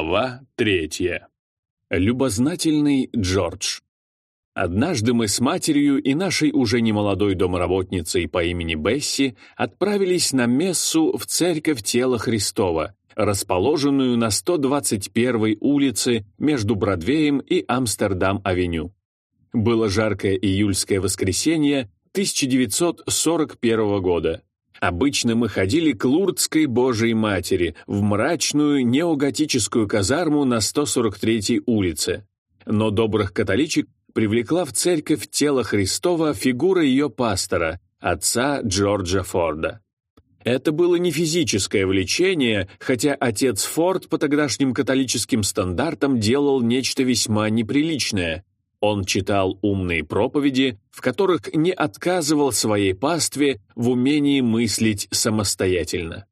Глава третья. Любознательный Джордж. Однажды мы с матерью и нашей уже немолодой домработницей по имени Бесси отправились на мессу в церковь Тела Христова, расположенную на 121-й улице между Бродвеем и Амстердам-авеню. Было жаркое июльское воскресенье 1941 года. Обычно мы ходили к Лурдской Божией Матери, в мрачную неоготическую казарму на 143-й улице. Но добрых католичек привлекла в церковь тело Христова фигура ее пастора, отца Джорджа Форда. Это было не физическое влечение, хотя отец Форд по тогдашним католическим стандартам делал нечто весьма неприличное. Он читал умные проповеди, в которых не отказывал своей пастве в умении мыслить самостоятельно.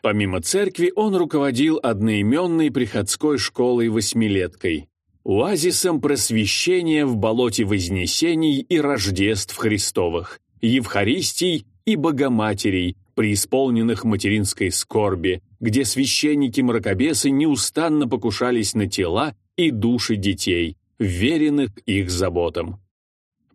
Помимо церкви он руководил одноименной приходской школой-восьмилеткой, оазисом просвещения в болоте Вознесений и Рождеств Христовых, Евхаристий и Богоматерей, преисполненных материнской скорби, где священники-мракобесы неустанно покушались на тела и души детей, веренных их заботам.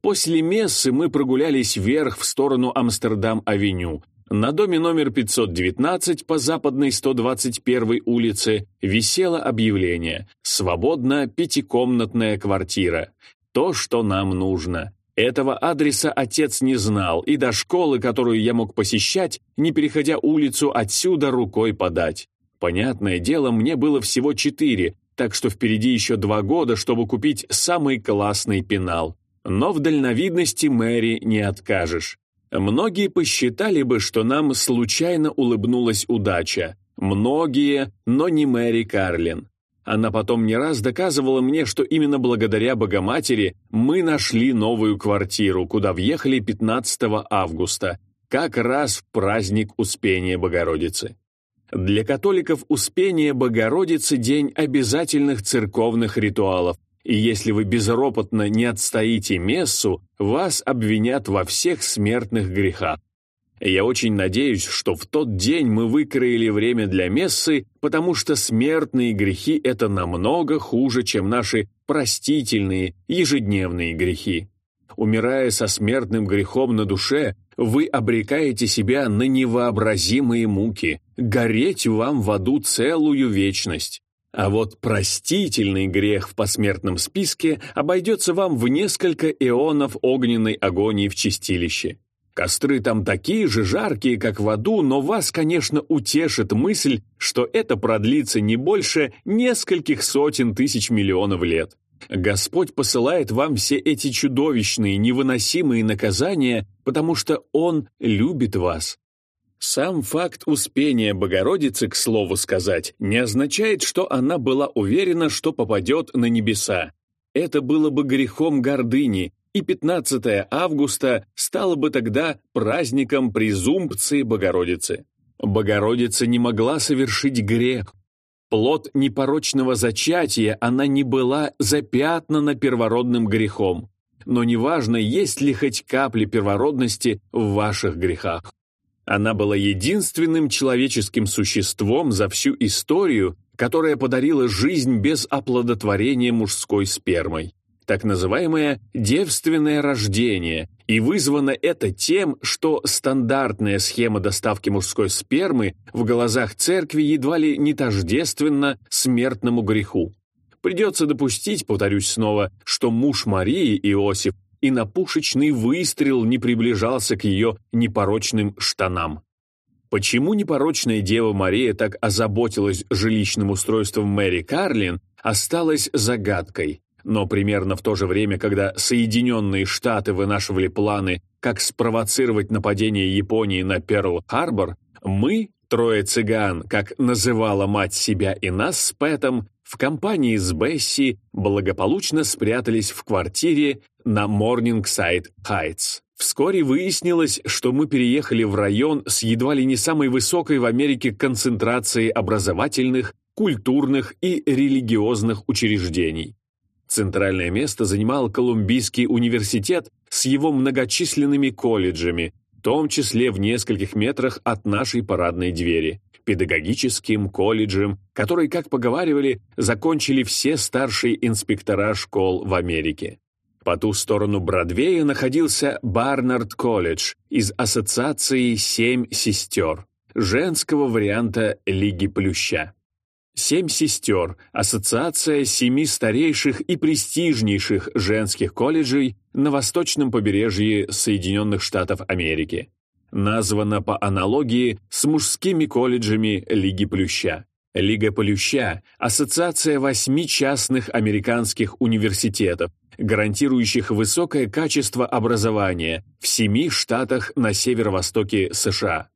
После мессы мы прогулялись вверх в сторону Амстердам-авеню. На доме номер 519 по западной 121 улице висело объявление «Свободна пятикомнатная квартира». То, что нам нужно. Этого адреса отец не знал, и до школы, которую я мог посещать, не переходя улицу, отсюда рукой подать. Понятное дело, мне было всего четыре, так что впереди еще два года, чтобы купить самый классный пенал. Но в дальновидности Мэри не откажешь. Многие посчитали бы, что нам случайно улыбнулась удача. Многие, но не Мэри Карлин. Она потом не раз доказывала мне, что именно благодаря Богоматери мы нашли новую квартиру, куда въехали 15 августа, как раз в праздник Успения Богородицы. Для католиков Успение Богородицы – день обязательных церковных ритуалов, и если вы безропотно не отстоите мессу, вас обвинят во всех смертных грехах. Я очень надеюсь, что в тот день мы выкроили время для мессы, потому что смертные грехи – это намного хуже, чем наши простительные ежедневные грехи. Умирая со смертным грехом на душе, вы обрекаете себя на невообразимые муки, гореть вам в аду целую вечность. А вот простительный грех в посмертном списке обойдется вам в несколько эонов огненной агонии в чистилище. Костры там такие же жаркие, как в аду, но вас, конечно, утешит мысль, что это продлится не больше нескольких сотен тысяч миллионов лет. Господь посылает вам все эти чудовищные, невыносимые наказания, потому что Он любит вас. Сам факт успения Богородицы, к слову сказать, не означает, что она была уверена, что попадет на небеса. Это было бы грехом гордыни, и 15 августа стало бы тогда праздником презумпции Богородицы. Богородица не могла совершить грех, Плод непорочного зачатия, она не была запятнана первородным грехом. Но неважно, есть ли хоть капли первородности в ваших грехах. Она была единственным человеческим существом за всю историю, которое подарило жизнь без оплодотворения мужской спермой так называемое «девственное рождение», и вызвано это тем, что стандартная схема доставки мужской спермы в глазах церкви едва ли не тождественна смертному греху. Придется допустить, повторюсь снова, что муж Марии, Иосиф, и на пушечный выстрел не приближался к ее непорочным штанам. Почему непорочная Дева Мария так озаботилась жилищным устройством Мэри Карлин, осталось загадкой. Но примерно в то же время, когда Соединенные Штаты вынашивали планы, как спровоцировать нападение Японии на Перл-Харбор, мы, трое цыган, как называла мать себя и нас с Пэтом, в компании с Бесси благополучно спрятались в квартире на Морнингсайд Хайтс. Вскоре выяснилось, что мы переехали в район с едва ли не самой высокой в Америке концентрацией образовательных, культурных и религиозных учреждений. Центральное место занимал Колумбийский университет с его многочисленными колледжами, в том числе в нескольких метрах от нашей парадной двери. педагогическим, колледжем, который, как поговаривали, закончили все старшие инспектора школ в Америке. По ту сторону Бродвея находился Барнард колледж из ассоциации «Семь сестер», женского варианта Лиги Плюща. «Семь сестер» — ассоциация семи старейших и престижнейших женских колледжей на восточном побережье Соединенных Штатов Америки. Названа по аналогии с мужскими колледжами Лиги Плюща. Лига Плюща – ассоциация восьми частных американских университетов, гарантирующих высокое качество образования в семи штатах на северо-востоке США.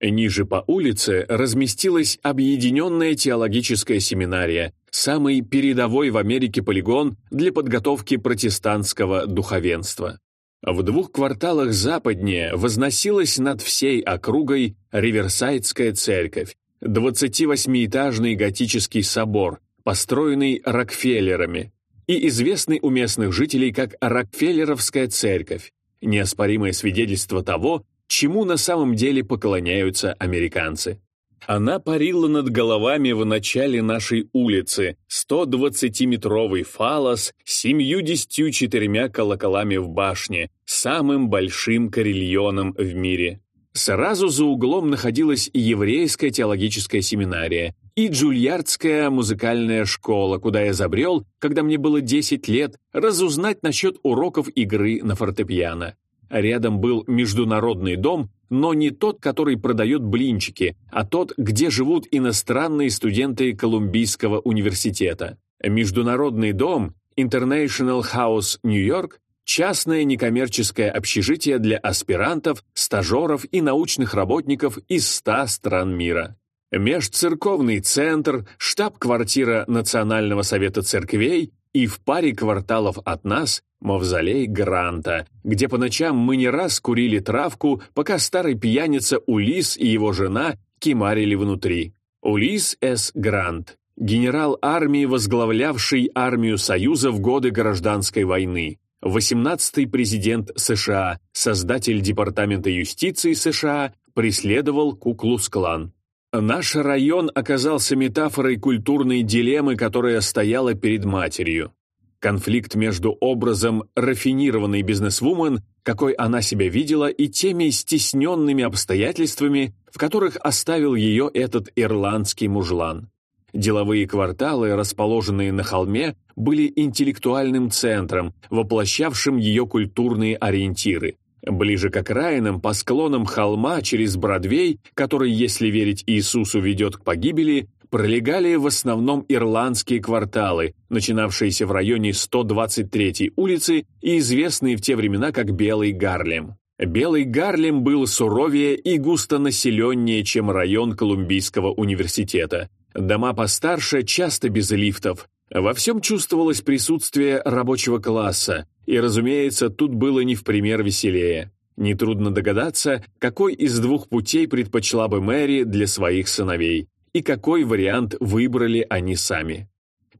Ниже по улице разместилась Объединенная теологическая семинария, самый передовой в Америке полигон для подготовки протестантского духовенства. В двух кварталах западнее возносилась над всей округой Риверсайдская церковь, 28-этажный готический собор, построенный Рокфеллерами, и известный у местных жителей как Рокфеллеровская церковь, неоспоримое свидетельство того, чему на самом деле поклоняются американцы. Она парила над головами в начале нашей улицы, 120-метровый фалос с 74 колоколами в башне, самым большим карельоном в мире. Сразу за углом находилась еврейская теологическая семинария и Джульярдская музыкальная школа, куда я забрел, когда мне было 10 лет, разузнать насчет уроков игры на фортепиано. Рядом был международный дом, но не тот, который продает блинчики, а тот, где живут иностранные студенты Колумбийского университета. Международный дом International House New York частное некоммерческое общежитие для аспирантов, стажеров и научных работников из 100 стран мира. Межцерковный центр, штаб-квартира Национального совета церквей и в паре кварталов от нас Мавзолей Гранта, где по ночам мы не раз курили травку, пока старый пьяница Улис и его жена кимарили внутри. Улис С. Грант, генерал армии, возглавлявший армию Союза в годы Гражданской войны, 18-й президент США, создатель Департамента юстиции США, преследовал Куклус-клан. Наш район оказался метафорой культурной дилеммы, которая стояла перед матерью. Конфликт между образом рафинированной бизнесвумен, какой она себя видела, и теми стесненными обстоятельствами, в которых оставил ее этот ирландский мужлан. Деловые кварталы, расположенные на холме, были интеллектуальным центром, воплощавшим ее культурные ориентиры. Ближе к окраинам, по склонам холма через Бродвей, который, если верить Иисусу, ведет к погибели, пролегали в основном ирландские кварталы, начинавшиеся в районе 123-й улицы и известные в те времена как Белый Гарлем. Белый Гарлем был суровее и густонаселеннее, чем район Колумбийского университета. Дома постарше, часто без лифтов. Во всем чувствовалось присутствие рабочего класса, и, разумеется, тут было не в пример веселее. Нетрудно догадаться, какой из двух путей предпочла бы Мэри для своих сыновей и какой вариант выбрали они сами.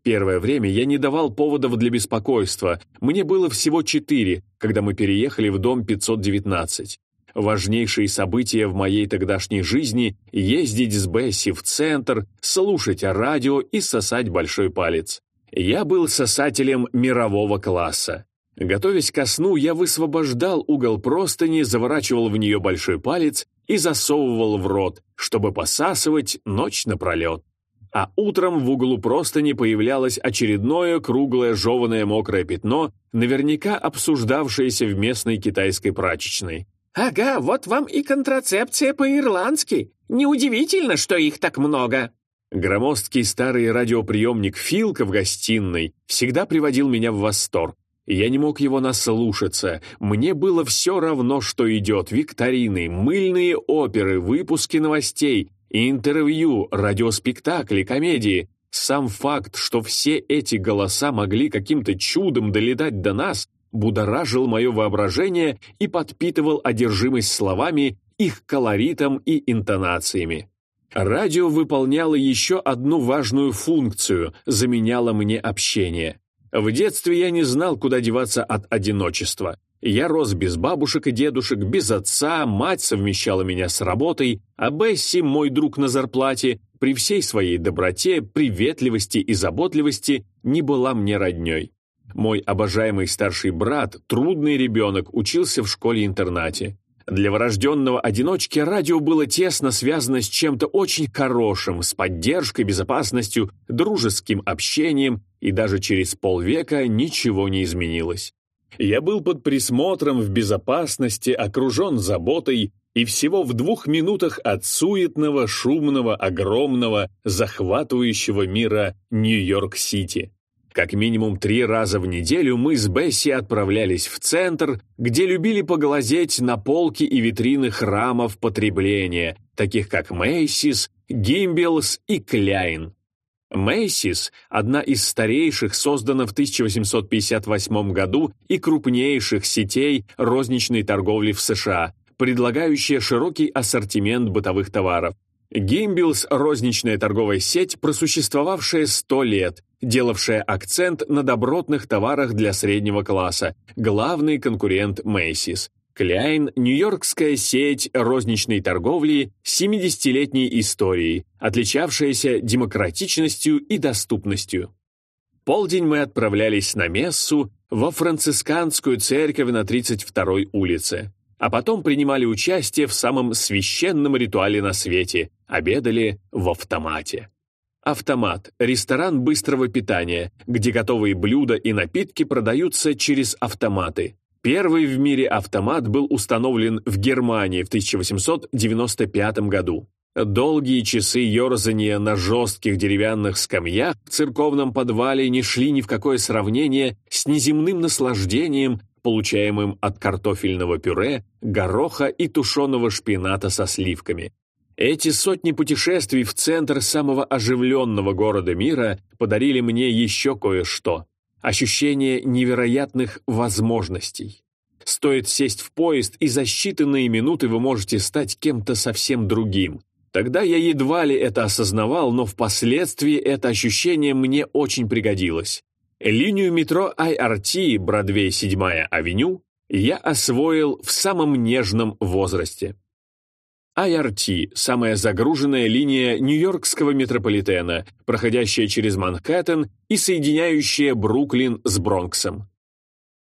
Первое время я не давал поводов для беспокойства, мне было всего четыре, когда мы переехали в дом 519. Важнейшие события в моей тогдашней жизни – ездить с Бесси в центр, слушать радио и сосать большой палец. Я был сосателем мирового класса. Готовясь ко сну, я высвобождал угол простыни, заворачивал в нее большой палец и засовывал в рот, чтобы посасывать ночь напролет. А утром в углу простыни появлялось очередное круглое жеванное мокрое пятно, наверняка обсуждавшееся в местной китайской прачечной. «Ага, вот вам и контрацепция по-ирландски. Неудивительно, что их так много». Громоздкий старый радиоприемник Филка в гостиной всегда приводил меня в восторг. Я не мог его наслушаться. Мне было все равно, что идет. Викторины, мыльные оперы, выпуски новостей, интервью, радиоспектакли, комедии. Сам факт, что все эти голоса могли каким-то чудом долетать до нас, будоражил мое воображение и подпитывал одержимость словами, их колоритом и интонациями. Радио выполняло еще одну важную функцию, заменяло мне общение. В детстве я не знал, куда деваться от одиночества. Я рос без бабушек и дедушек, без отца, мать совмещала меня с работой, а Бесси, мой друг на зарплате, при всей своей доброте, приветливости и заботливости не была мне роднёй. Мой обожаемый старший брат, трудный ребенок, учился в школе-интернате. Для врожденного одиночки радио было тесно связано с чем-то очень хорошим, с поддержкой, безопасностью, дружеским общением, и даже через полвека ничего не изменилось. Я был под присмотром в безопасности, окружен заботой, и всего в двух минутах от суетного, шумного, огромного, захватывающего мира Нью-Йорк-Сити. Как минимум три раза в неделю мы с Бесси отправлялись в центр, где любили поглазеть на полки и витрины храмов потребления, таких как Мейсис, Гимбелс и Кляйн. Мейсис – одна из старейших, создана в 1858 году и крупнейших сетей розничной торговли в США, предлагающая широкий ассортимент бытовых товаров. Гимбилс – розничная торговая сеть, просуществовавшая 100 лет, делавшая акцент на добротных товарах для среднего класса, главный конкурент Мейсис. Кляйн – нью-йоркская сеть розничной торговли с 70-летней историей, отличавшаяся демократичностью и доступностью. Полдень мы отправлялись на мессу во францисканскую церковь на 32-й улице, а потом принимали участие в самом священном ритуале на свете – обедали в автомате. Автомат – ресторан быстрого питания, где готовые блюда и напитки продаются через автоматы. Первый в мире автомат был установлен в Германии в 1895 году. Долгие часы ерзания на жестких деревянных скамьях в церковном подвале не шли ни в какое сравнение с неземным наслаждением, получаемым от картофельного пюре, гороха и тушеного шпината со сливками. Эти сотни путешествий в центр самого оживленного города мира подарили мне еще кое-что ощущение невероятных возможностей. Стоит сесть в поезд, и за считанные минуты вы можете стать кем-то совсем другим. Тогда я едва ли это осознавал, но впоследствии это ощущение мне очень пригодилось. Линию метро IRT, Бродвей 7 авеню, я освоил в самом нежном возрасте. IRT – самая загруженная линия Нью-Йоркского метрополитена, проходящая через Манхэттен и соединяющая Бруклин с Бронксом.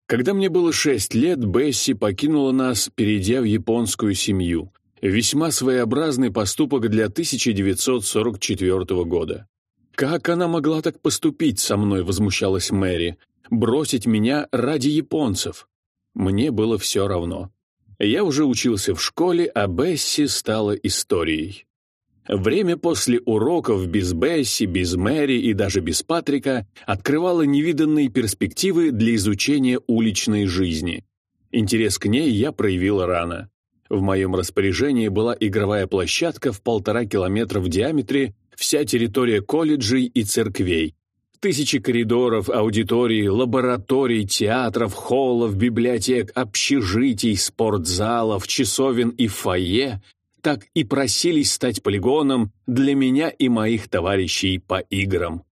Когда мне было шесть лет, Бесси покинула нас, перейдя в японскую семью. Весьма своеобразный поступок для 1944 года. «Как она могла так поступить со мной?» – возмущалась Мэри. «Бросить меня ради японцев?» Мне было все равно. Я уже учился в школе, а Бесси стала историей. Время после уроков без Бесси, без Мэри и даже без Патрика открывало невиданные перспективы для изучения уличной жизни. Интерес к ней я проявил рано. В моем распоряжении была игровая площадка в полтора километра в диаметре, вся территория колледжей и церквей, Тысячи коридоров, аудиторий, лабораторий, театров, холлов, библиотек, общежитий, спортзалов, часовен и фойе так и просились стать полигоном для меня и моих товарищей по играм.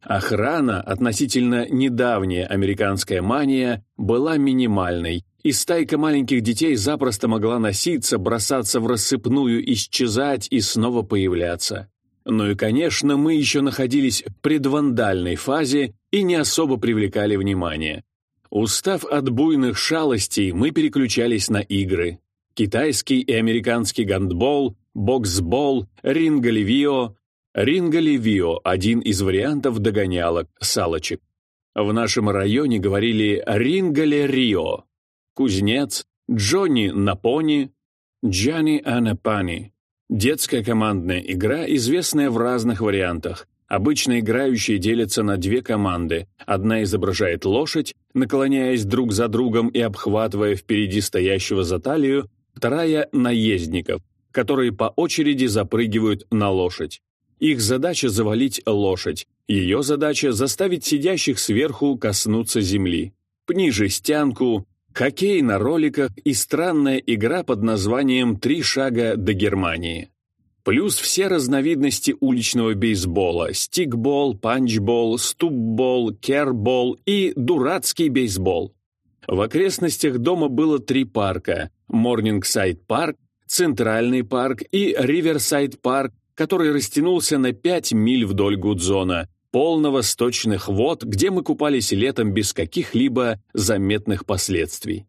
Охрана, относительно недавняя американская мания, была минимальной, и стайка маленьких детей запросто могла носиться, бросаться в рассыпную, исчезать и снова появляться. Ну и, конечно, мы еще находились в предвандальной фазе и не особо привлекали внимание. Устав от буйных шалостей, мы переключались на игры. Китайский и американский гандбол, боксбол, ринголевио. Ринголевио – один из вариантов догонялок, салочек. В нашем районе говорили «ринголе-рио». Кузнец, Джонни на пони, Джани Анапани. Детская командная игра, известная в разных вариантах. Обычно играющие делятся на две команды. Одна изображает лошадь, наклоняясь друг за другом и обхватывая впереди стоящего за талию, вторая — наездников, которые по очереди запрыгивают на лошадь. Их задача — завалить лошадь. Ее задача — заставить сидящих сверху коснуться земли. Пни жестянку, хоккей на роликах и странная игра под названием «Три шага до Германии». Плюс все разновидности уличного бейсбола – стикбол, панчбол, ступбол, кербол и дурацкий бейсбол. В окрестностях дома было три парка – Морнингсайд парк, Центральный парк и Риверсайд парк, который растянулся на 5 миль вдоль Гудзона, полного сточных вод, где мы купались летом без каких-либо заметных последствий.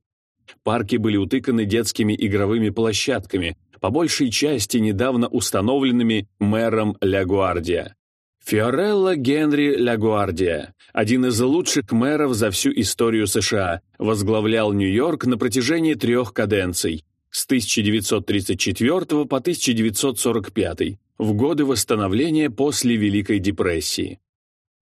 Парки были утыканы детскими игровыми площадками, по большей части недавно установленными мэром Ля Гуардия. Фиорелло Генри Лагуардия, один из лучших мэров за всю историю США, возглавлял Нью-Йорк на протяжении трех каденций с 1934 по 1945, в годы восстановления после Великой депрессии.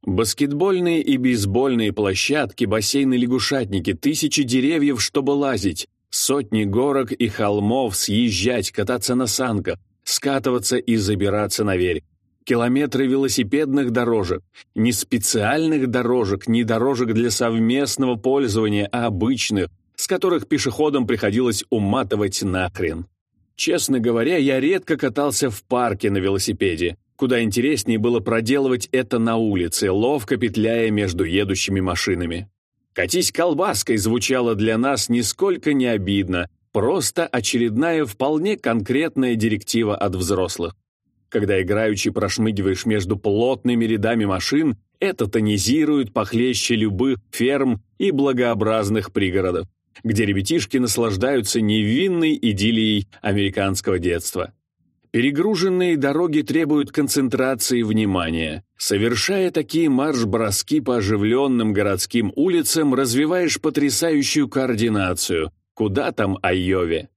Баскетбольные и бейсбольные площадки, бассейны-лягушатники, тысячи деревьев, чтобы лазить, сотни горок и холмов, съезжать, кататься на санках, скатываться и забираться на верь, километры велосипедных дорожек, не специальных дорожек, не дорожек для совместного пользования, а обычных, с которых пешеходам приходилось уматывать нахрен. Честно говоря, я редко катался в парке на велосипеде. Куда интереснее было проделывать это на улице, ловко петляя между едущими машинами. «Катись колбаской» звучало для нас нисколько не обидно, просто очередная вполне конкретная директива от взрослых. Когда играючи прошмыгиваешь между плотными рядами машин, это тонизирует похлеще любых ферм и благообразных пригородов, где ребятишки наслаждаются невинной идиллией американского детства. Перегруженные дороги требуют концентрации внимания. Совершая такие марш-броски по оживленным городским улицам, развиваешь потрясающую координацию. Куда там Айове?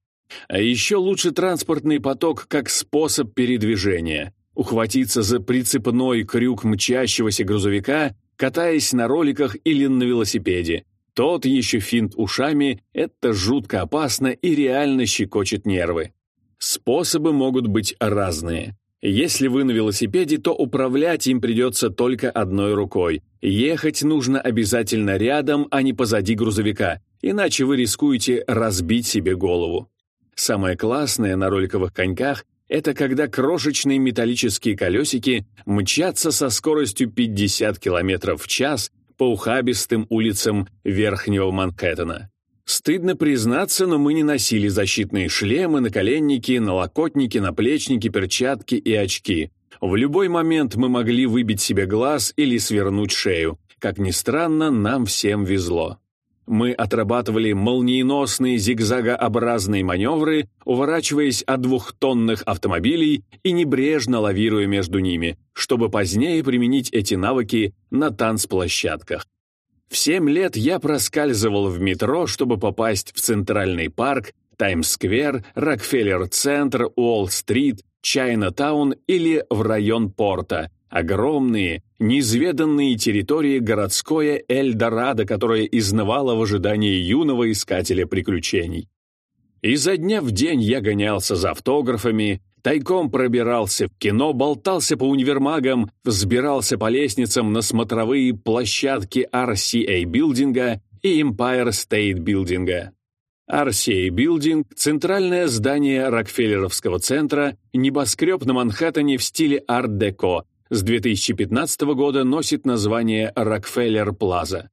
А еще лучше транспортный поток как способ передвижения. Ухватиться за прицепной крюк мчащегося грузовика, катаясь на роликах или на велосипеде. Тот еще финт ушами – это жутко опасно и реально щекочет нервы. Способы могут быть разные. Если вы на велосипеде, то управлять им придется только одной рукой. Ехать нужно обязательно рядом, а не позади грузовика, иначе вы рискуете разбить себе голову. Самое классное на роликовых коньках — это когда крошечные металлические колесики мчатся со скоростью 50 км в час по ухабистым улицам Верхнего Манхэттена. Стыдно признаться, но мы не носили защитные шлемы, наколенники, налокотники, наплечники, перчатки и очки. В любой момент мы могли выбить себе глаз или свернуть шею. Как ни странно, нам всем везло. Мы отрабатывали молниеносные зигзагообразные маневры, уворачиваясь от двухтонных автомобилей и небрежно лавируя между ними, чтобы позднее применить эти навыки на танцплощадках. В семь лет я проскальзывал в метро, чтобы попасть в Центральный парк, Таймс-сквер, Рокфеллер-центр, Уолл-стрит, Чайна-таун или в район порта, Огромные, неизведанные территории городское Эльдорадо, которое изнывало в ожидании юного искателя приключений. Изо дня в день я гонялся за автографами, тайком пробирался в кино, болтался по универмагам, взбирался по лестницам на смотровые площадки RCA-билдинга и Empire State билдинга. RCA Building – центральное здание Рокфеллеровского центра, небоскреб на Манхэттене в стиле арт-деко, с 2015 года носит название Rockefeller Plaza.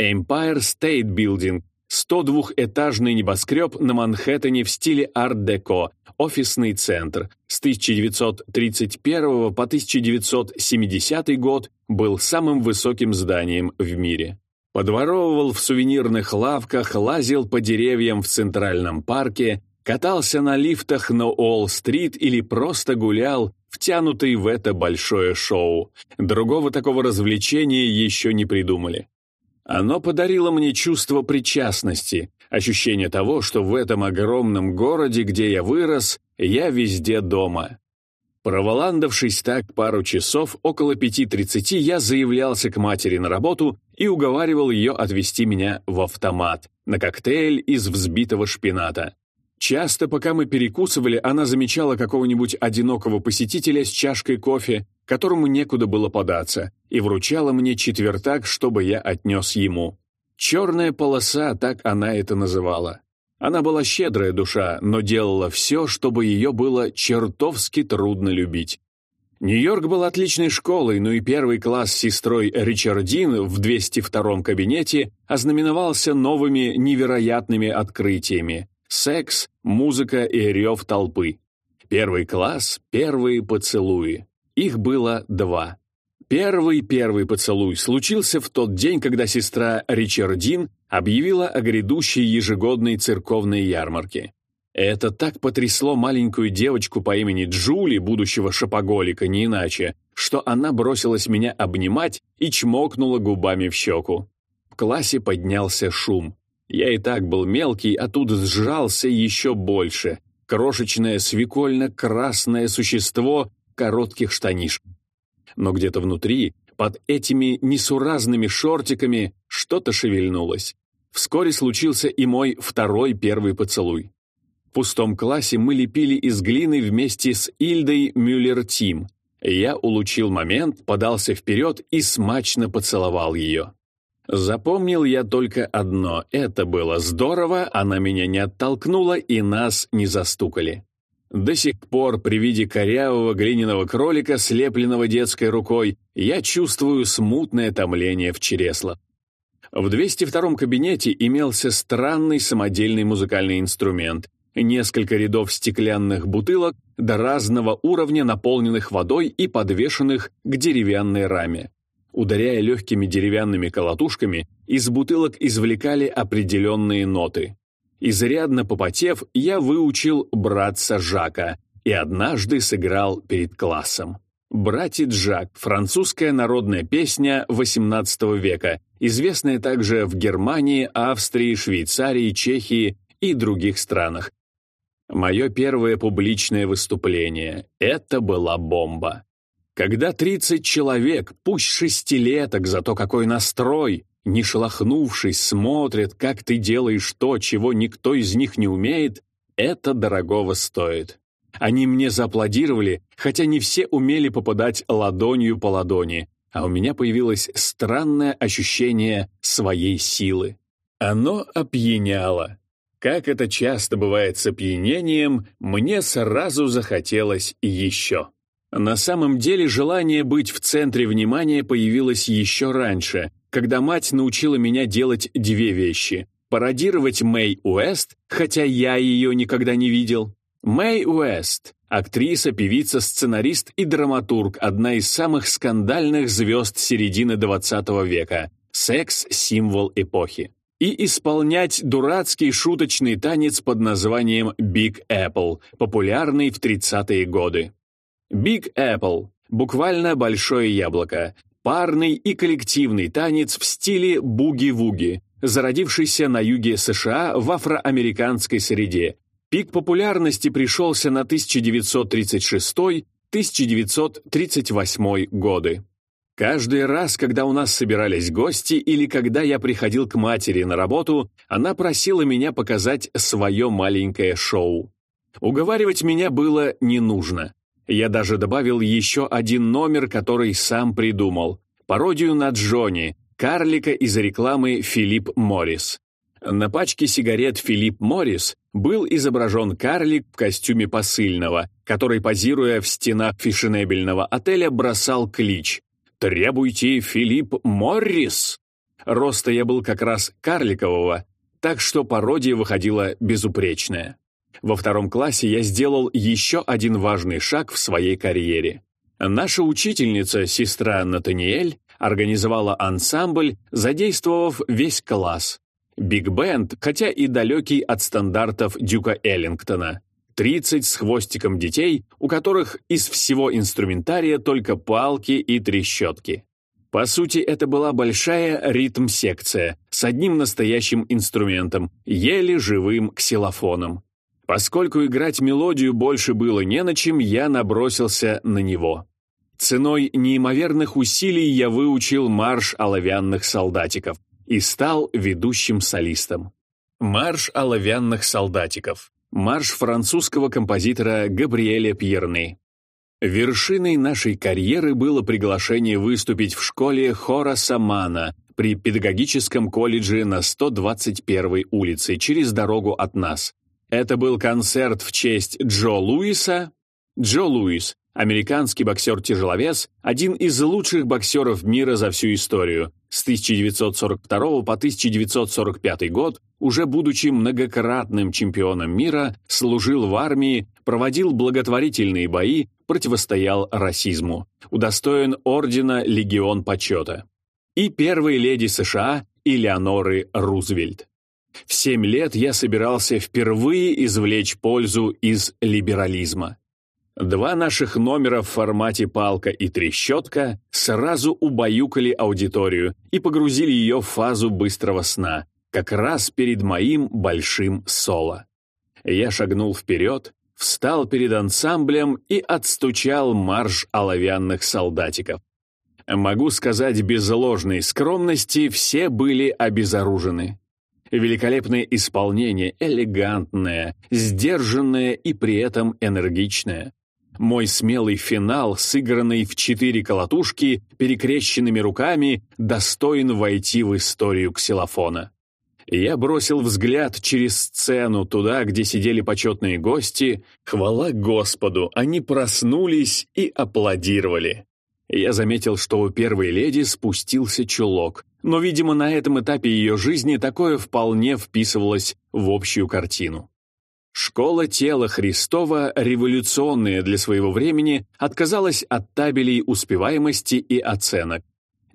Empire State Building – 102-этажный небоскреб на Манхэттене в стиле арт-деко, офисный центр, с 1931 по 1970 год был самым высоким зданием в мире. Подворовывал в сувенирных лавках, лазил по деревьям в Центральном парке, катался на лифтах на Уолл-стрит или просто гулял, втянутый в это большое шоу. Другого такого развлечения еще не придумали. Оно подарило мне чувство причастности, ощущение того, что в этом огромном городе, где я вырос, я везде дома. Проволандавшись так пару часов, около 5.30 я заявлялся к матери на работу и уговаривал ее отвезти меня в автомат, на коктейль из взбитого шпината. Часто, пока мы перекусывали, она замечала какого-нибудь одинокого посетителя с чашкой кофе, которому некуда было податься, и вручала мне четвертак, чтобы я отнес ему. «Черная полоса», так она это называла. Она была щедрая душа, но делала все, чтобы ее было чертовски трудно любить. Нью-Йорк был отличной школой, но и первый класс с сестрой Ричардин в 202-м кабинете ознаменовался новыми невероятными открытиями. Секс, музыка и рев толпы. Первый класс, первые поцелуи. Их было два. Первый-первый поцелуй случился в тот день, когда сестра Ричардин объявила о грядущей ежегодной церковной ярмарке. Это так потрясло маленькую девочку по имени Джули, будущего шопоголика, не иначе, что она бросилась меня обнимать и чмокнула губами в щеку. В классе поднялся шум. Я и так был мелкий, а тут сжался еще больше. Крошечное свекольно-красное существо коротких штанишек. Но где-то внутри, под этими несуразными шортиками, что-то шевельнулось. Вскоре случился и мой второй первый поцелуй. В пустом классе мы лепили из глины вместе с Ильдой Мюллер-Тим. Я улучил момент, подался вперед и смачно поцеловал ее. Запомнил я только одно — это было здорово, она меня не оттолкнула и нас не застукали. До сих пор при виде корявого глиняного кролика, слепленного детской рукой, я чувствую смутное томление в чреслах. В 202-м кабинете имелся странный самодельный музыкальный инструмент, несколько рядов стеклянных бутылок до разного уровня, наполненных водой и подвешенных к деревянной раме. Ударяя легкими деревянными колотушками, из бутылок извлекали определенные ноты. Изрядно попотев, я выучил «Братца Жака» и однажды сыграл перед классом. «Братец Жак» — французская народная песня XVIII века, известная также в Германии, Австрии, Швейцарии, Чехии и других странах, Мое первое публичное выступление — это была бомба. Когда 30 человек, пусть шестилеток, зато какой настрой, не шелохнувшись, смотрят, как ты делаешь то, чего никто из них не умеет, это дорогого стоит. Они мне зааплодировали, хотя не все умели попадать ладонью по ладони, а у меня появилось странное ощущение своей силы. Оно опьяняло, как это часто бывает с опьянением, мне сразу захотелось еще. На самом деле желание быть в центре внимания появилось еще раньше, когда мать научила меня делать две вещи. Пародировать Мэй Уэст, хотя я ее никогда не видел. Мэй Уэст – актриса, певица, сценарист и драматург, одна из самых скандальных звезд середины XX века. Секс-символ эпохи и исполнять дурацкий шуточный танец под названием Big Apple, популярный в 30-е годы. Big Apple – буквально «большое яблоко», парный и коллективный танец в стиле буги-вуги, зародившийся на юге США в афроамериканской среде. Пик популярности пришелся на 1936-1938 годы. Каждый раз, когда у нас собирались гости или когда я приходил к матери на работу, она просила меня показать свое маленькое шоу. Уговаривать меня было не нужно. Я даже добавил еще один номер, который сам придумал. Пародию на Джонни, карлика из рекламы Филипп Моррис. На пачке сигарет Филипп Моррис был изображен карлик в костюме посыльного, который, позируя в стенах фешенебельного отеля, бросал клич «Требуйте Филипп Моррис!» Роста я был как раз карликового, так что пародия выходила безупречная. Во втором классе я сделал еще один важный шаг в своей карьере. Наша учительница, сестра Натаниэль, организовала ансамбль, задействовав весь класс. Биг-бенд, хотя и далекий от стандартов Дюка Эллингтона. 30 с хвостиком детей, у которых из всего инструментария только палки и трещотки. По сути, это была большая ритм-секция с одним настоящим инструментом, еле живым ксилофоном. Поскольку играть мелодию больше было не на чем, я набросился на него. Ценой неимоверных усилий я выучил марш оловянных солдатиков и стал ведущим солистом. Марш оловянных солдатиков марш французского композитора Габриэля Пьерны. Вершиной нашей карьеры было приглашение выступить в школе Хора Самана при педагогическом колледже на 121 улице через дорогу от нас. Это был концерт в честь Джо Луиса. Джо Луис Американский боксер-тяжеловес – один из лучших боксеров мира за всю историю. С 1942 по 1945 год, уже будучи многократным чемпионом мира, служил в армии, проводил благотворительные бои, противостоял расизму. Удостоен ордена «Легион почета». И первой леди США Элеоноры Рузвельт. В семь лет я собирался впервые извлечь пользу из либерализма. Два наших номера в формате палка и трещотка сразу убаюкали аудиторию и погрузили ее в фазу быстрого сна, как раз перед моим большим соло. Я шагнул вперед, встал перед ансамблем и отстучал марш оловянных солдатиков. Могу сказать без ложной скромности, все были обезоружены. Великолепное исполнение, элегантное, сдержанное и при этом энергичное. Мой смелый финал, сыгранный в четыре колотушки, перекрещенными руками, достоин войти в историю ксилофона. Я бросил взгляд через сцену туда, где сидели почетные гости. Хвала Господу, они проснулись и аплодировали. Я заметил, что у первой леди спустился чулок, но, видимо, на этом этапе ее жизни такое вполне вписывалось в общую картину. Школа тела Христова, революционная для своего времени, отказалась от табелей успеваемости и оценок.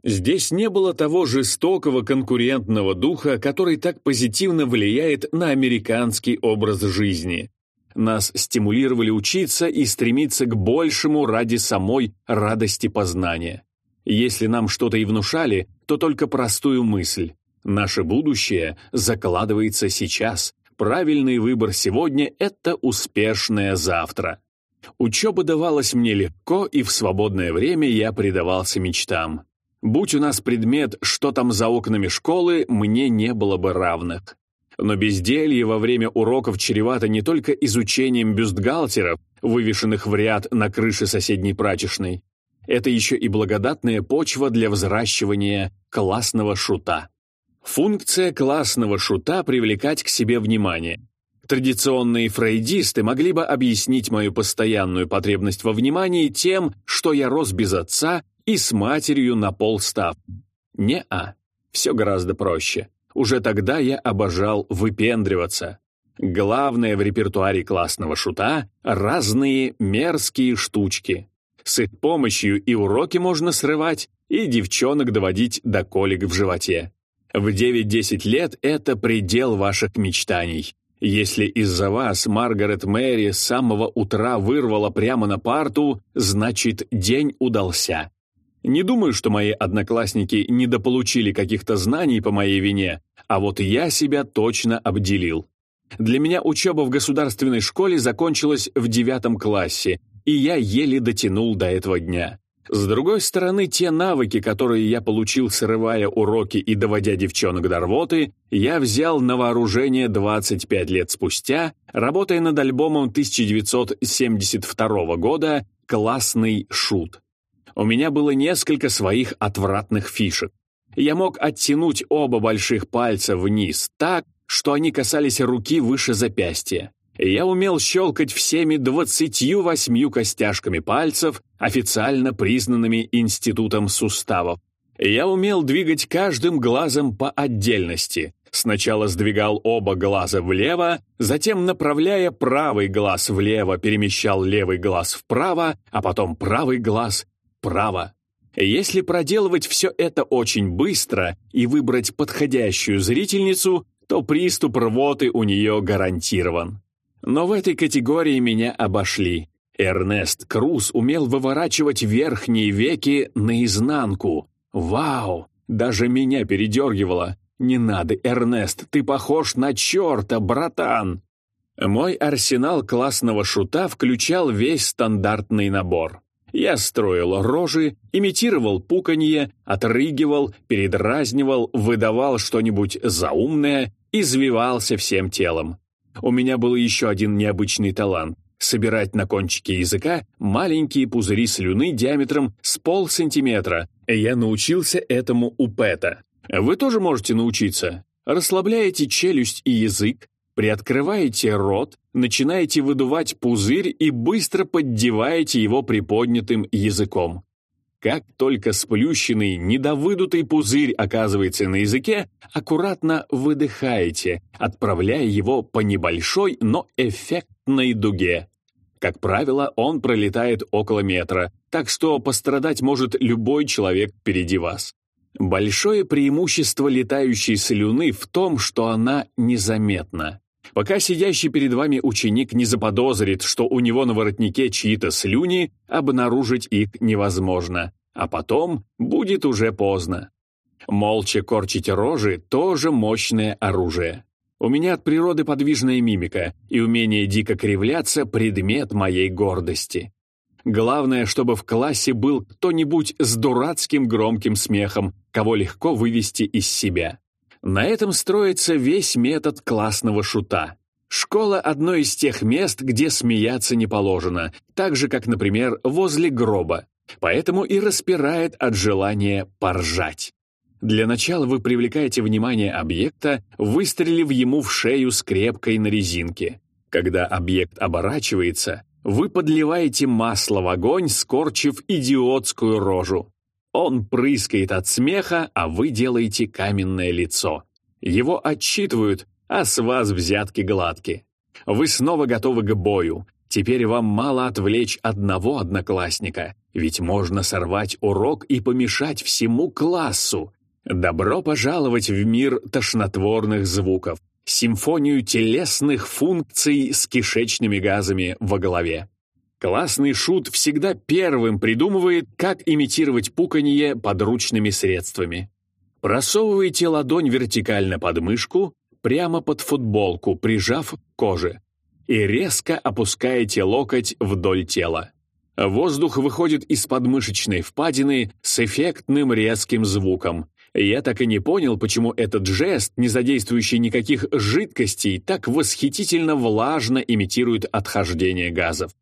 Здесь не было того жестокого конкурентного духа, который так позитивно влияет на американский образ жизни. Нас стимулировали учиться и стремиться к большему ради самой радости познания. Если нам что-то и внушали, то только простую мысль. Наше будущее закладывается сейчас, Правильный выбор сегодня — это успешное завтра. Учеба давалась мне легко, и в свободное время я предавался мечтам. Будь у нас предмет «что там за окнами школы», мне не было бы равных. Но безделье во время уроков чревато не только изучением бюстгальтеров, вывешенных в ряд на крыше соседней прачечной. Это еще и благодатная почва для взращивания классного шута. Функция классного шута – привлекать к себе внимание. Традиционные фрейдисты могли бы объяснить мою постоянную потребность во внимании тем, что я рос без отца и с матерью на полстав. Не-а. Все гораздо проще. Уже тогда я обожал выпендриваться. Главное в репертуаре классного шута — разные мерзкие штучки. С их помощью и уроки можно срывать, и девчонок доводить до колик в животе. В 9-10 лет это предел ваших мечтаний. Если из-за вас Маргарет Мэри с самого утра вырвала прямо на парту, значит, день удался. Не думаю, что мои одноклассники недополучили каких-то знаний по моей вине, а вот я себя точно обделил. Для меня учеба в государственной школе закончилась в девятом классе, и я еле дотянул до этого дня. С другой стороны, те навыки, которые я получил, срывая уроки и доводя девчонок до рвоты, я взял на вооружение 25 лет спустя, работая над альбомом 1972 года «Классный шут». У меня было несколько своих отвратных фишек. Я мог оттянуть оба больших пальца вниз так, что они касались руки выше запястья я умел щелкать всеми двадцатью восьмью костяшками пальцев, официально признанными институтом суставов. Я умел двигать каждым глазом по отдельности. Сначала сдвигал оба глаза влево, затем, направляя правый глаз влево, перемещал левый глаз вправо, а потом правый глаз вправо. Если проделывать все это очень быстро и выбрать подходящую зрительницу, то приступ рвоты у нее гарантирован. Но в этой категории меня обошли. Эрнест Круз умел выворачивать верхние веки наизнанку. Вау! Даже меня передергивало. Не надо, Эрнест, ты похож на черта, братан! Мой арсенал классного шута включал весь стандартный набор. Я строил рожи, имитировал пуканье, отрыгивал, передразнивал, выдавал что-нибудь заумное, извивался всем телом. У меня был еще один необычный талант — собирать на кончике языка маленькие пузыри слюны диаметром с полсантиметра. Я научился этому у Пэта. Вы тоже можете научиться. Расслабляете челюсть и язык, Приоткрываете рот, начинаете выдувать пузырь и быстро поддеваете его приподнятым языком. Как только сплющенный, недовыдутый пузырь оказывается на языке, аккуратно выдыхаете, отправляя его по небольшой, но эффектной дуге. Как правило, он пролетает около метра, так что пострадать может любой человек впереди вас. Большое преимущество летающей слюны в том, что она незаметна. Пока сидящий перед вами ученик не заподозрит, что у него на воротнике чьи-то слюни, обнаружить их невозможно, а потом будет уже поздно. Молча корчить рожи – тоже мощное оружие. У меня от природы подвижная мимика, и умение дико кривляться – предмет моей гордости. Главное, чтобы в классе был кто-нибудь с дурацким громким смехом, кого легко вывести из себя. На этом строится весь метод классного шута. Школа — одно из тех мест, где смеяться не положено, так же, как, например, возле гроба. Поэтому и распирает от желания поржать. Для начала вы привлекаете внимание объекта, выстрелив ему в шею скрепкой на резинке. Когда объект оборачивается, вы подливаете масло в огонь, скорчив идиотскую рожу. Он прыскает от смеха, а вы делаете каменное лицо. Его отчитывают, а с вас взятки гладки. Вы снова готовы к бою. Теперь вам мало отвлечь одного одноклассника, ведь можно сорвать урок и помешать всему классу. Добро пожаловать в мир тошнотворных звуков, симфонию телесных функций с кишечными газами во голове. Классный шут всегда первым придумывает, как имитировать пуканье подручными средствами. Просовывайте ладонь вертикально под мышку, прямо под футболку, прижав к коже, и резко опускаете локоть вдоль тела. Воздух выходит из подмышечной впадины с эффектным резким звуком. Я так и не понял, почему этот жест, не задействующий никаких жидкостей, так восхитительно влажно имитирует отхождение газов.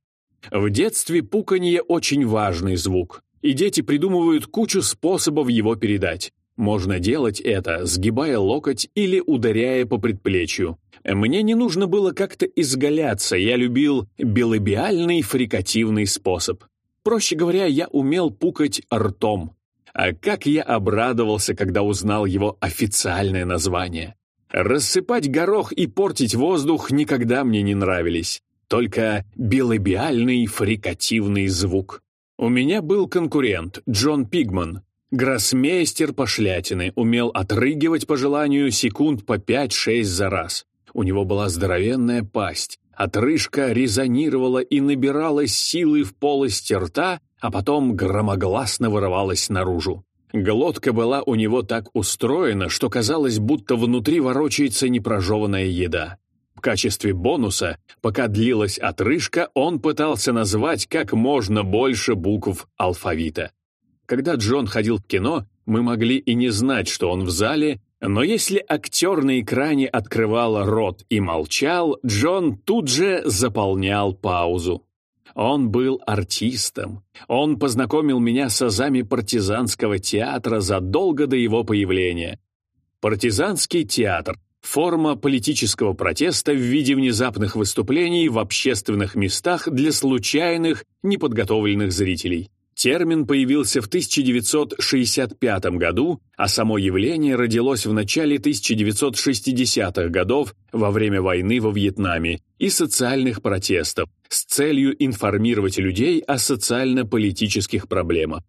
В детстве пуканье очень важный звук, и дети придумывают кучу способов его передать. Можно делать это, сгибая локоть или ударяя по предплечью. Мне не нужно было как-то изгаляться, я любил билобиальный фрикативный способ. Проще говоря, я умел пукать ртом. А как я обрадовался, когда узнал его официальное название. Рассыпать горох и портить воздух никогда мне не нравились только билобиальный фрикативный звук. У меня был конкурент, Джон Пигман. Гроссмейстер пошлятины, умел отрыгивать по желанию секунд по 5-6 за раз. У него была здоровенная пасть. Отрыжка резонировала и набиралась силы в полости рта, а потом громогласно вырывалась наружу. Глотка была у него так устроена, что казалось, будто внутри ворочается непрожеванная еда. В качестве бонуса, пока длилась отрыжка, он пытался назвать как можно больше букв алфавита. Когда Джон ходил в кино, мы могли и не знать, что он в зале, но если актер на экране открывал рот и молчал, Джон тут же заполнял паузу. Он был артистом. Он познакомил меня с азами партизанского театра задолго до его появления. Партизанский театр Форма политического протеста в виде внезапных выступлений в общественных местах для случайных, неподготовленных зрителей. Термин появился в 1965 году, а само явление родилось в начале 1960-х годов во время войны во Вьетнаме и социальных протестов с целью информировать людей о социально-политических проблемах.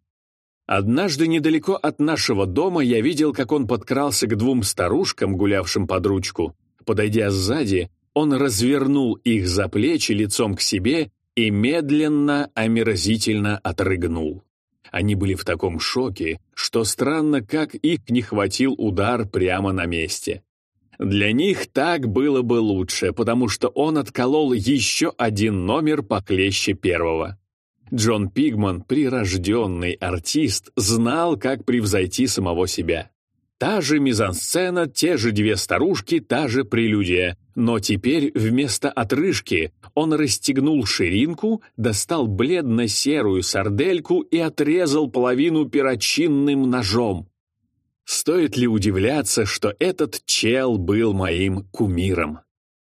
Однажды недалеко от нашего дома я видел, как он подкрался к двум старушкам, гулявшим под ручку. Подойдя сзади, он развернул их за плечи лицом к себе и медленно, омерзительно отрыгнул. Они были в таком шоке, что странно, как их не хватил удар прямо на месте. Для них так было бы лучше, потому что он отколол еще один номер поклеще первого. Джон Пигман, прирожденный артист, знал, как превзойти самого себя. Та же мизансцена, те же две старушки, та же прелюдия. Но теперь вместо отрыжки он расстегнул ширинку, достал бледно-серую сардельку и отрезал половину перочинным ножом. Стоит ли удивляться, что этот чел был моим кумиром?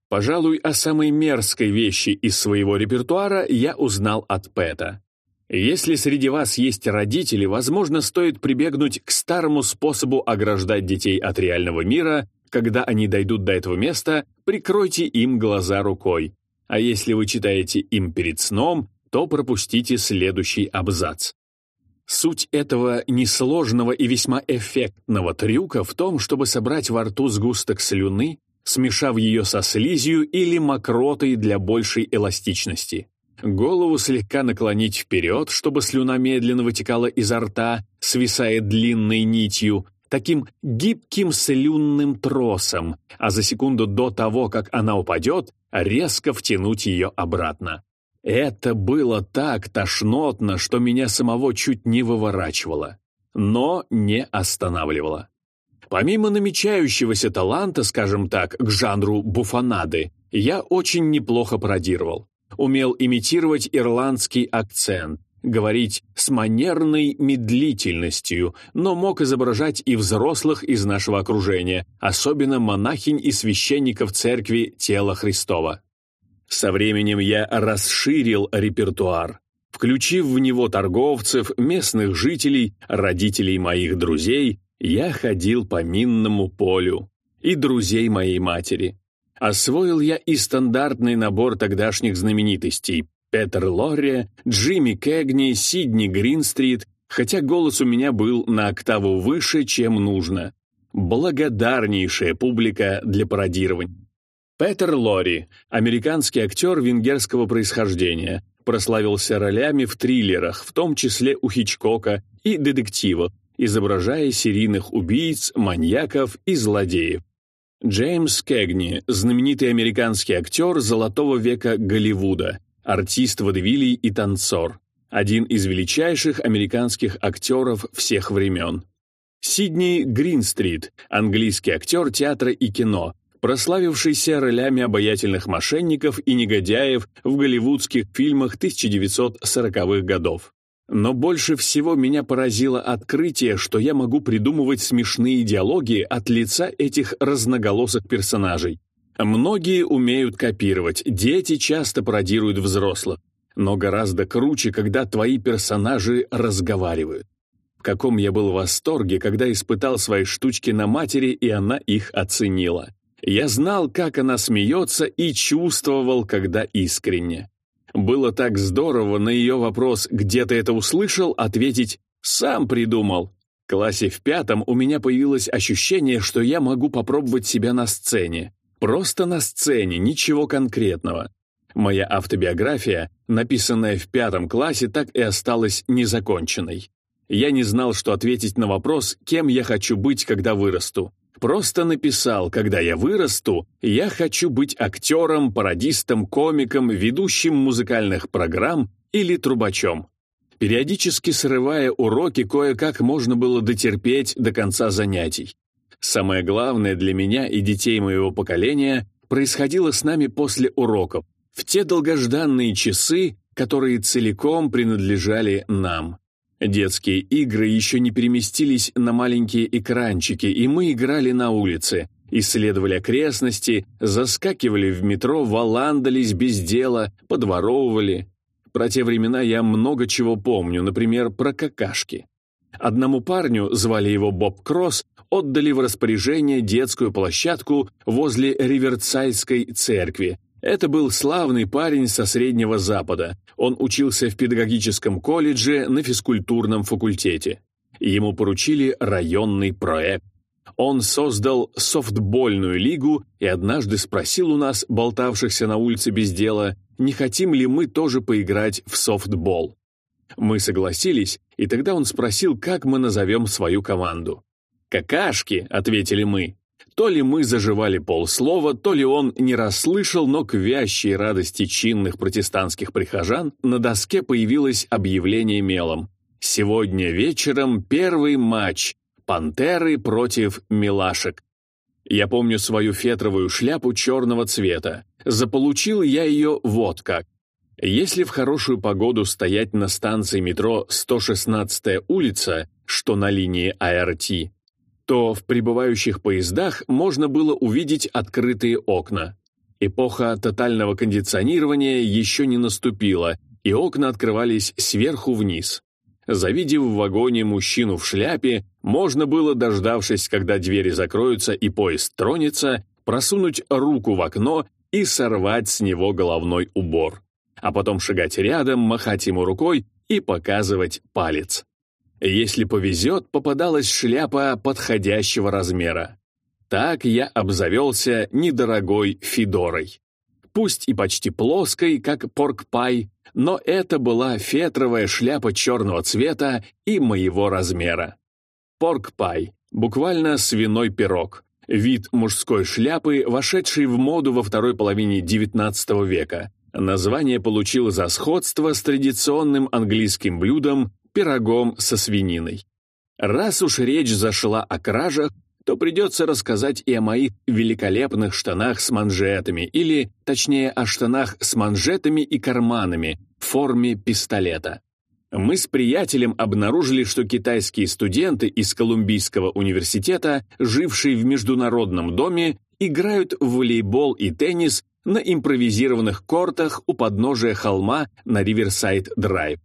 Пожалуй, о самой мерзкой вещи из своего репертуара я узнал от Пэта. Если среди вас есть родители, возможно, стоит прибегнуть к старому способу ограждать детей от реального мира. Когда они дойдут до этого места, прикройте им глаза рукой. А если вы читаете им перед сном, то пропустите следующий абзац. Суть этого несложного и весьма эффектного трюка в том, чтобы собрать во рту сгусток слюны, смешав ее со слизью или мокротой для большей эластичности. Голову слегка наклонить вперед, чтобы слюна медленно вытекала изо рта, свисая длинной нитью, таким гибким слюнным тросом, а за секунду до того, как она упадет, резко втянуть ее обратно. Это было так тошнотно, что меня самого чуть не выворачивало, но не останавливало. Помимо намечающегося таланта, скажем так, к жанру буфонады, я очень неплохо пародировал умел имитировать ирландский акцент, говорить с манерной медлительностью, но мог изображать и взрослых из нашего окружения, особенно монахинь и священников церкви Тела Христова. Со временем я расширил репертуар, включив в него торговцев, местных жителей, родителей моих друзей, я ходил по минному полю и друзей моей матери. Освоил я и стандартный набор тогдашних знаменитостей Петер Лорри, Джимми Кэгни, Сидни Гринстрит, хотя голос у меня был на октаву выше, чем нужно. Благодарнейшая публика для пародирования. Петер Лори, американский актер венгерского происхождения, прославился ролями в триллерах, в том числе у Хичкока, и детективов, изображая серийных убийц, маньяков и злодеев. Джеймс Кэгни, знаменитый американский актер золотого века Голливуда, артист водевилей и танцор, один из величайших американских актеров всех времен. Сидни Гринстрит, английский актер театра и кино, прославившийся ролями обаятельных мошенников и негодяев в голливудских фильмах 1940-х годов. Но больше всего меня поразило открытие, что я могу придумывать смешные диалоги от лица этих разноголосых персонажей. Многие умеют копировать, дети часто пародируют взрослых. Но гораздо круче, когда твои персонажи разговаривают. В каком я был восторге, когда испытал свои штучки на матери, и она их оценила. Я знал, как она смеется, и чувствовал, когда искренне. Было так здорово на ее вопрос «Где ты это услышал?» ответить «Сам придумал». В классе в пятом у меня появилось ощущение, что я могу попробовать себя на сцене. Просто на сцене, ничего конкретного. Моя автобиография, написанная в пятом классе, так и осталась незаконченной. Я не знал, что ответить на вопрос, кем я хочу быть, когда вырасту. Просто написал, когда я вырасту, я хочу быть актером, пародистом, комиком, ведущим музыкальных программ или трубачом. Периодически срывая уроки, кое-как можно было дотерпеть до конца занятий. Самое главное для меня и детей моего поколения происходило с нами после уроков, в те долгожданные часы, которые целиком принадлежали нам. Детские игры еще не переместились на маленькие экранчики, и мы играли на улице, исследовали окрестности, заскакивали в метро, валандались без дела, подворовывали. Про те времена я много чего помню, например, про какашки. Одному парню, звали его Боб Кросс, отдали в распоряжение детскую площадку возле Риверсайдской церкви, это был славный парень со Среднего Запада. Он учился в педагогическом колледже на физкультурном факультете. Ему поручили районный проект. Он создал софтбольную лигу и однажды спросил у нас, болтавшихся на улице без дела, не хотим ли мы тоже поиграть в софтбол. Мы согласились, и тогда он спросил, как мы назовем свою команду. «Какашки», — ответили мы. То ли мы заживали полслова, то ли он не расслышал, но к вящей радости чинных протестантских прихожан на доске появилось объявление мелом. «Сегодня вечером первый матч. Пантеры против милашек». Я помню свою фетровую шляпу черного цвета. Заполучил я ее вот как. Если в хорошую погоду стоять на станции метро 116-я улица, что на линии АРТ, то в прибывающих поездах можно было увидеть открытые окна. Эпоха тотального кондиционирования еще не наступила, и окна открывались сверху вниз. Завидев в вагоне мужчину в шляпе, можно было, дождавшись, когда двери закроются и поезд тронется, просунуть руку в окно и сорвать с него головной убор. А потом шагать рядом, махать ему рукой и показывать палец. Если повезет, попадалась шляпа подходящего размера. Так я обзавелся недорогой Фидорой. Пусть и почти плоской, как порк-пай, но это была фетровая шляпа черного цвета и моего размера. Порк-пай, буквально свиной пирог, вид мужской шляпы, вошедший в моду во второй половине XIX века. Название получил за сходство с традиционным английским блюдом пирогом со свининой. Раз уж речь зашла о кражах, то придется рассказать и о моих великолепных штанах с манжетами, или, точнее, о штанах с манжетами и карманами в форме пистолета. Мы с приятелем обнаружили, что китайские студенты из Колумбийского университета, жившие в международном доме, играют в волейбол и теннис на импровизированных кортах у подножия холма на Риверсайд-драйв.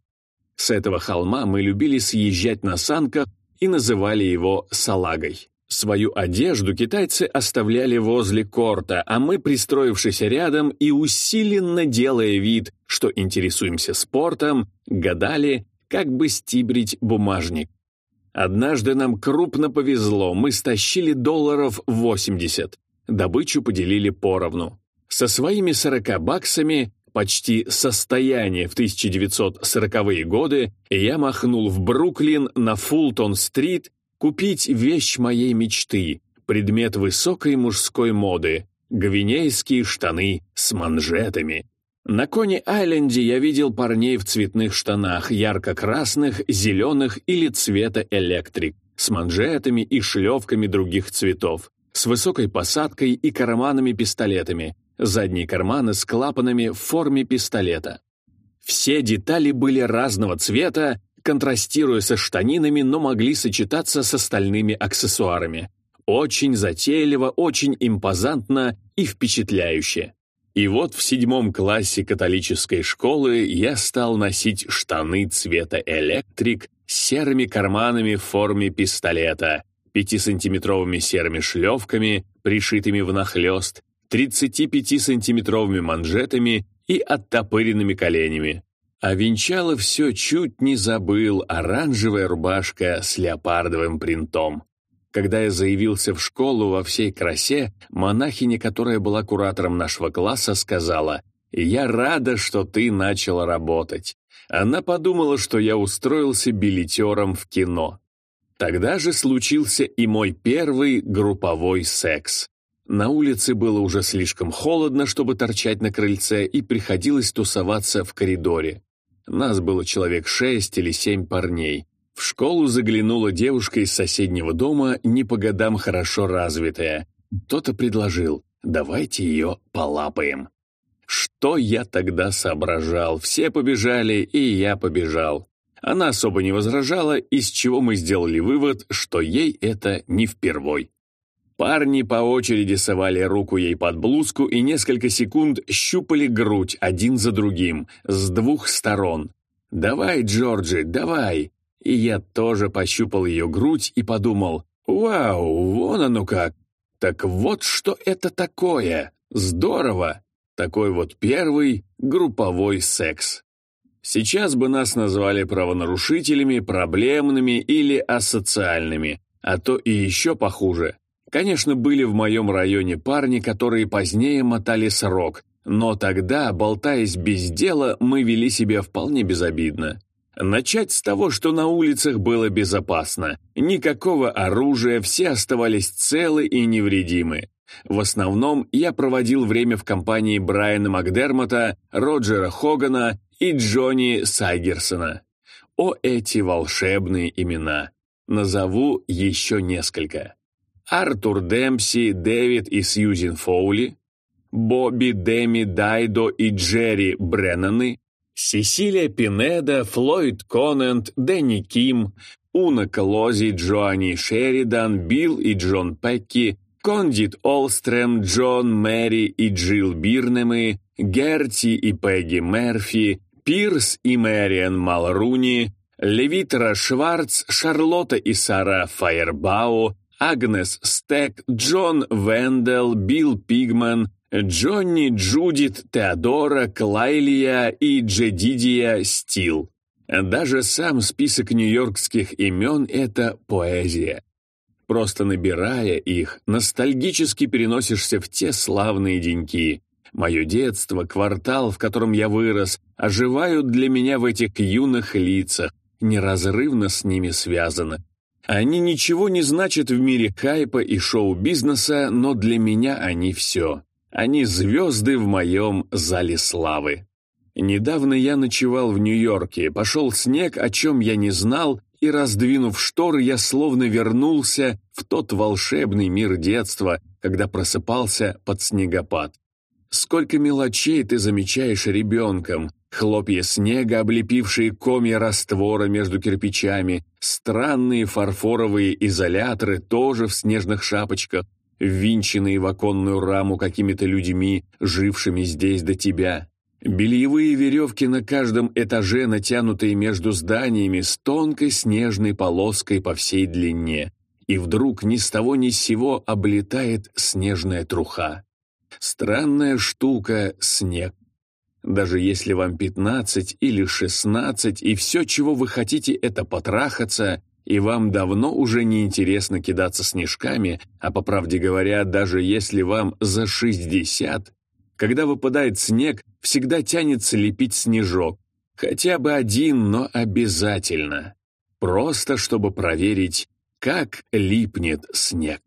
С этого холма мы любили съезжать на санках и называли его «салагой». Свою одежду китайцы оставляли возле корта, а мы, пристроившись рядом и усиленно делая вид, что интересуемся спортом, гадали, как бы стибрить бумажник. Однажды нам крупно повезло, мы стащили долларов 80. Добычу поделили поровну. Со своими 40 баксами, почти состояние в 1940-е годы, я махнул в Бруклин на Фултон-стрит Купить вещь моей мечты, предмет высокой мужской моды, гвинейские штаны с манжетами. На Кони-Айленде я видел парней в цветных штанах, ярко-красных, зеленых или цвета электрик, с манжетами и шлевками других цветов, с высокой посадкой и карманами-пистолетами, задние карманы с клапанами в форме пистолета. Все детали были разного цвета, контрастируя со штанинами, но могли сочетаться с остальными аксессуарами. Очень затейливо, очень импозантно и впечатляюще. И вот в седьмом классе католической школы я стал носить штаны цвета электрик с серыми карманами в форме пистолета, пятисантиметровыми серыми шлевками, пришитыми внахлёст, 35-сантиметровыми манжетами и оттопыренными коленями. А венчало все чуть не забыл оранжевая рубашка с леопардовым принтом. Когда я заявился в школу во всей красе, монахиня, которая была куратором нашего класса, сказала, «Я рада, что ты начал работать». Она подумала, что я устроился билетером в кино. Тогда же случился и мой первый групповой секс. На улице было уже слишком холодно, чтобы торчать на крыльце, и приходилось тусоваться в коридоре. Нас было человек шесть или семь парней. В школу заглянула девушка из соседнего дома, не по годам хорошо развитая. Кто-то предложил, давайте ее полапаем. Что я тогда соображал? Все побежали, и я побежал. Она особо не возражала, из чего мы сделали вывод, что ей это не впервой. Парни по очереди совали руку ей под блузку и несколько секунд щупали грудь один за другим, с двух сторон. «Давай, Джорджи, давай!» И я тоже пощупал ее грудь и подумал, «Вау, вон оно как! Так вот что это такое! Здорово!» Такой вот первый групповой секс. Сейчас бы нас назвали правонарушителями, проблемными или асоциальными, а то и еще похуже Конечно, были в моем районе парни, которые позднее мотали срок, но тогда, болтаясь без дела, мы вели себя вполне безобидно. Начать с того, что на улицах было безопасно. Никакого оружия, все оставались целы и невредимы. В основном я проводил время в компании Брайана Макдермота, Роджера Хогана и Джонни Сайгерсона. О, эти волшебные имена! Назову еще несколько. Артур Демпси, Дэвид и Сьюзен Фоули, Бобби, Деми, Дайдо и Джерри Бреннаны, Сесилия Пинеда, Флойд Коннент, Дэнни Ким, Уна Колози, Джоанни Шеридан, Билл и Джон Пекки, Кондит Олстрем, Джон, Мэри и Джилл Бирнемы, Герти и Пегги Мерфи, Пирс и Мэриан Малруни, Левитра Шварц, Шарлотта и Сара Фаербау, Агнес Стек, Джон Вендел, Билл Пигман, Джонни, Джудит, Теодора, Клайлия и Джедидия Стил. Даже сам список нью-йоркских имен — это поэзия. Просто набирая их, ностальгически переносишься в те славные деньки. Мое детство, квартал, в котором я вырос, оживают для меня в этих юных лицах, неразрывно с ними связаны. Они ничего не значат в мире хайпа и шоу-бизнеса, но для меня они все. Они звезды в моем зале славы. Недавно я ночевал в Нью-Йорке, пошел снег, о чем я не знал, и, раздвинув шторы, я словно вернулся в тот волшебный мир детства, когда просыпался под снегопад. Сколько мелочей ты замечаешь ребенком, хлопья снега, облепившие комья раствора между кирпичами, странные фарфоровые изоляторы тоже в снежных шапочках, ввинченные в оконную раму какими-то людьми, жившими здесь до тебя. Бельевые веревки на каждом этаже, натянутые между зданиями с тонкой снежной полоской по всей длине. И вдруг ни с того ни с сего облетает снежная труха. Странная штука — снег. Даже если вам 15 или 16, и все, чего вы хотите, это потрахаться, и вам давно уже не интересно кидаться снежками, а по правде говоря, даже если вам за 60, когда выпадает снег, всегда тянется лепить снежок. Хотя бы один, но обязательно. Просто чтобы проверить, как липнет снег.